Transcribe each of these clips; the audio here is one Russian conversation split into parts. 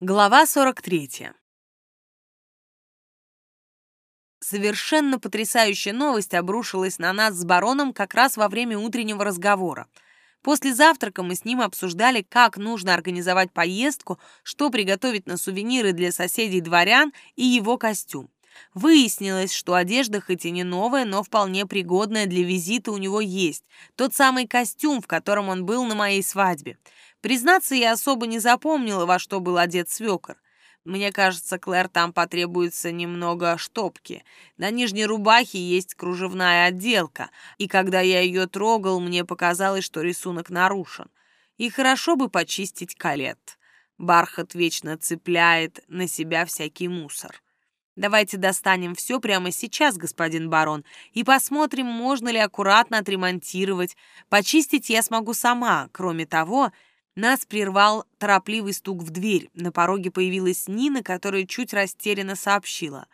Глава 43. Совершенно потрясающая новость обрушилась на нас с бароном как раз во время утреннего разговора. После завтрака мы с ним обсуждали, как нужно организовать поездку, что приготовить на сувениры для соседей-дворян и его костюм. Выяснилось, что одежда хоть и не новая, но вполне пригодная для визита у него есть. Тот самый костюм, в котором он был на моей свадьбе. Признаться, я особо не запомнила, во что был одет свекор. Мне кажется, Клэр там потребуется немного штопки. На нижней рубахе есть кружевная отделка, и когда я ее трогал, мне показалось, что рисунок нарушен. И хорошо бы почистить калет. Бархат вечно цепляет на себя всякий мусор. Давайте достанем все прямо сейчас, господин барон, и посмотрим, можно ли аккуратно отремонтировать. Почистить я смогу сама. Кроме того, нас прервал торопливый стук в дверь. На пороге появилась Нина, которая чуть растерянно сообщила.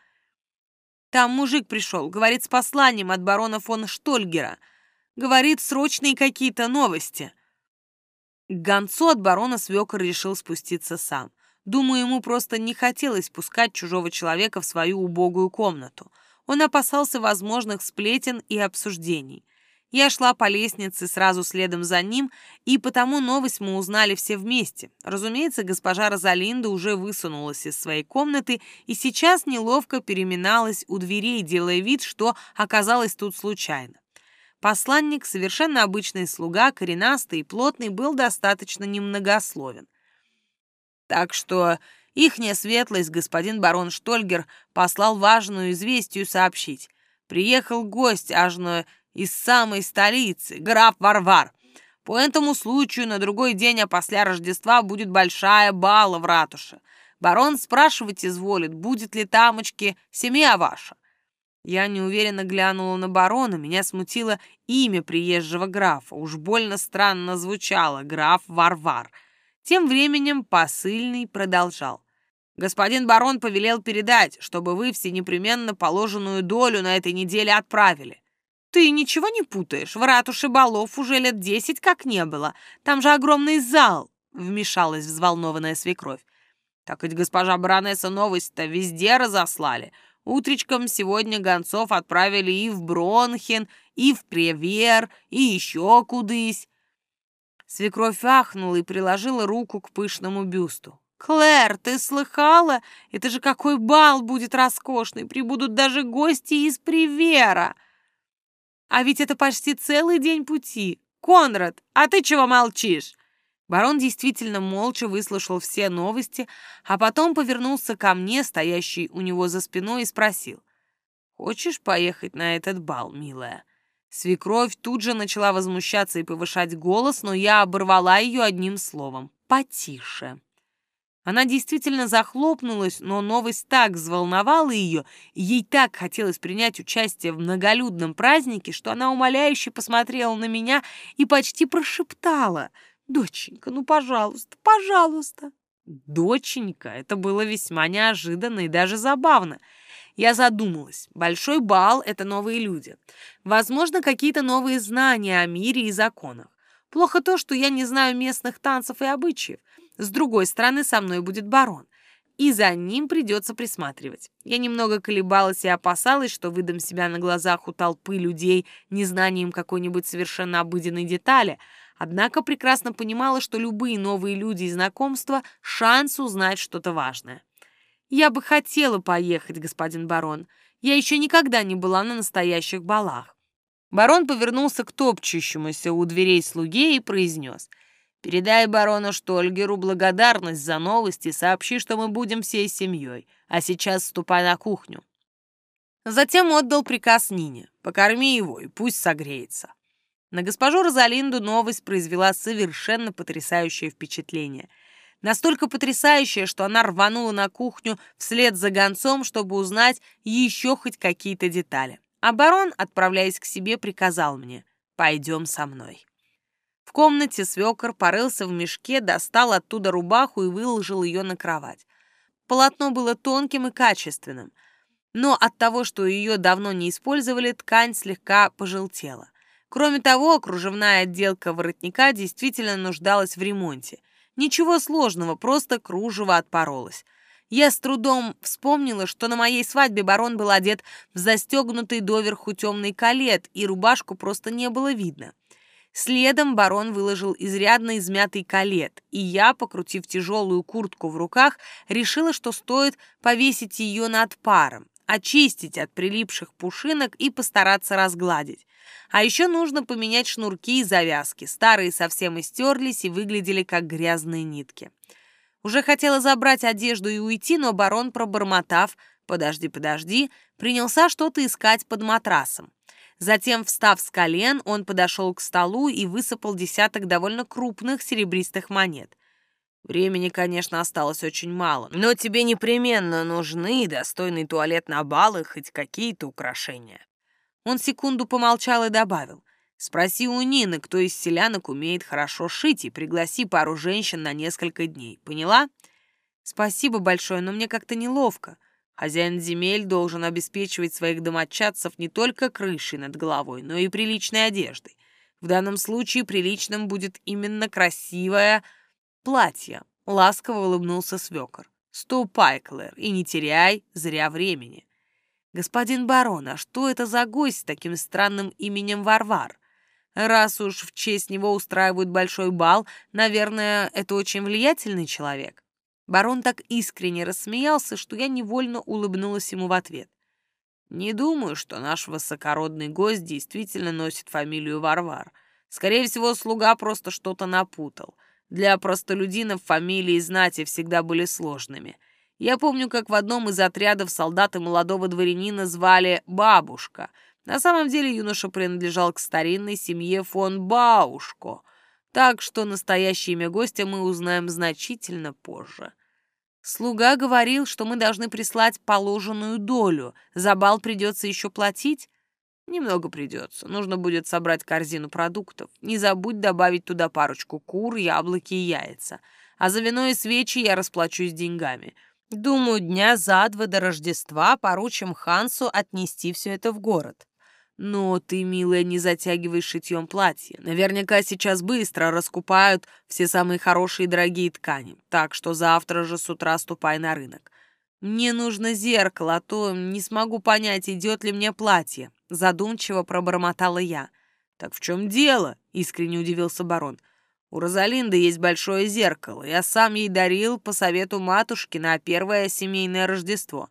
«Там мужик пришел, говорит, с посланием от барона фон Штольгера. Говорит, срочные какие-то новости». К гонцу от барона свекор решил спуститься сам. Думаю, ему просто не хотелось пускать чужого человека в свою убогую комнату. Он опасался возможных сплетен и обсуждений. Я шла по лестнице сразу следом за ним, и потому новость мы узнали все вместе. Разумеется, госпожа Розалинда уже высунулась из своей комнаты и сейчас неловко переминалась у дверей, делая вид, что оказалась тут случайно. Посланник, совершенно обычный слуга, коренастый и плотный, был достаточно немногословен. Так что ихняя светлость, господин барон Штольгер, послал важную известию сообщить. Приехал гость, аж из самой столицы, граф Варвар. По этому случаю на другой день, а после Рождества, будет большая бала в ратуше. Барон спрашивать изволит, будет ли тамочки семья ваша. Я неуверенно глянула на барона, меня смутило имя приезжего графа. Уж больно странно звучало, граф Варвар. Тем временем посыльный продолжал. Господин барон повелел передать, чтобы вы все непременно положенную долю на этой неделе отправили. «Ты ничего не путаешь? В ратуше балов уже лет десять как не было. Там же огромный зал!» — вмешалась взволнованная свекровь. «Так ведь госпожа баронесса новость-то везде разослали. Утречком сегодня гонцов отправили и в Бронхен, и в Превер, и еще кудысь». Свекровь ахнула и приложила руку к пышному бюсту. «Клэр, ты слыхала? Это же какой бал будет роскошный! Прибудут даже гости из Привера!» А ведь это почти целый день пути. Конрад, а ты чего молчишь?» Барон действительно молча выслушал все новости, а потом повернулся ко мне, стоящий у него за спиной, и спросил. «Хочешь поехать на этот бал, милая?» Свекровь тут же начала возмущаться и повышать голос, но я оборвала ее одним словом. «Потише». Она действительно захлопнулась, но новость так взволновала ее, и ей так хотелось принять участие в многолюдном празднике, что она умоляюще посмотрела на меня и почти прошептала «Доченька, ну, пожалуйста, пожалуйста». «Доченька» — это было весьма неожиданно и даже забавно. Я задумалась. Большой бал — это новые люди. Возможно, какие-то новые знания о мире и законах. Плохо то, что я не знаю местных танцев и обычаев. С другой стороны, со мной будет барон, и за ним придется присматривать. Я немного колебалась и опасалась, что выдам себя на глазах у толпы людей незнанием какой-нибудь совершенно обыденной детали, однако прекрасно понимала, что любые новые люди и знакомства — шанс узнать что-то важное. «Я бы хотела поехать, господин барон. Я еще никогда не была на настоящих балах». Барон повернулся к топчущемуся у дверей слуге и произнес — Передай барону Штольгеру благодарность за новости и сообщи, что мы будем всей семьей. А сейчас ступай на кухню». Затем отдал приказ Нине. «Покорми его и пусть согреется». На госпожу Розалинду новость произвела совершенно потрясающее впечатление. Настолько потрясающее, что она рванула на кухню вслед за гонцом, чтобы узнать еще хоть какие-то детали. А барон, отправляясь к себе, приказал мне «Пойдем со мной». В комнате свекор порылся в мешке, достал оттуда рубаху и выложил ее на кровать. Полотно было тонким и качественным, но от того, что ее давно не использовали, ткань слегка пожелтела. Кроме того, кружевная отделка воротника действительно нуждалась в ремонте. Ничего сложного, просто кружево отпоролось. Я с трудом вспомнила, что на моей свадьбе барон был одет в застегнутый доверху темный калет, и рубашку просто не было видно. Следом барон выложил изрядно измятый калет, и я, покрутив тяжелую куртку в руках, решила, что стоит повесить ее над паром, очистить от прилипших пушинок и постараться разгладить. А еще нужно поменять шнурки и завязки. Старые совсем истерлись и выглядели как грязные нитки. Уже хотела забрать одежду и уйти, но барон, пробормотав «подожди, подожди», принялся что-то искать под матрасом. Затем, встав с колен, он подошел к столу и высыпал десяток довольно крупных серебристых монет. Времени, конечно, осталось очень мало, но тебе непременно нужны достойный туалет на бал и хоть какие-то украшения. Он секунду помолчал и добавил. Спроси у Нины, кто из селянок умеет хорошо шить, и пригласи пару женщин на несколько дней. Поняла? Спасибо большое, но мне как-то неловко. Хозяин земель должен обеспечивать своих домочадцев не только крышей над головой, но и приличной одеждой. В данном случае приличным будет именно красивое платье. Ласково улыбнулся свекор. Ступай, Клэр, и не теряй зря времени. Господин барон, а что это за гость с таким странным именем Варвар? Раз уж в честь него устраивают большой бал, наверное, это очень влиятельный человек. Барон так искренне рассмеялся, что я невольно улыбнулась ему в ответ. «Не думаю, что наш высокородный гость действительно носит фамилию Варвар. Скорее всего, слуга просто что-то напутал. Для простолюдинов фамилии знати всегда были сложными. Я помню, как в одном из отрядов солдаты молодого дворянина звали «Бабушка». На самом деле юноша принадлежал к старинной семье фон Баушко — так что настоящее имя гостя мы узнаем значительно позже. Слуга говорил, что мы должны прислать положенную долю. За бал придется еще платить? Немного придется. Нужно будет собрать корзину продуктов. Не забудь добавить туда парочку кур, яблоки и яйца. А за вино и свечи я расплачусь деньгами. Думаю, дня за два до Рождества поручим Хансу отнести все это в город. Но ты, милая, не затягивай шитьем платье. Наверняка сейчас быстро раскупают все самые хорошие и дорогие ткани, так что завтра же с утра ступай на рынок. Мне нужно зеркало, а то не смогу понять, идет ли мне платье. Задумчиво пробормотала я. Так в чем дело? Искренне удивился барон. У Розалинды есть большое зеркало. Я сам ей дарил по совету матушки на первое семейное Рождество.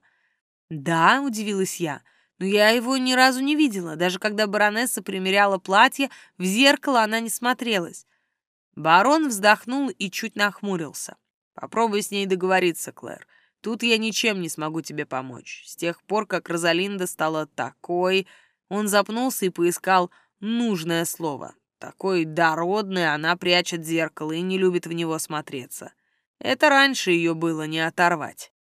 Да, удивилась я но я его ни разу не видела. Даже когда баронесса примеряла платье, в зеркало она не смотрелась. Барон вздохнул и чуть нахмурился. «Попробуй с ней договориться, Клэр. Тут я ничем не смогу тебе помочь. С тех пор, как Розалинда стала такой...» Он запнулся и поискал нужное слово. Такой дородный она прячет зеркало и не любит в него смотреться. Это раньше ее было не оторвать.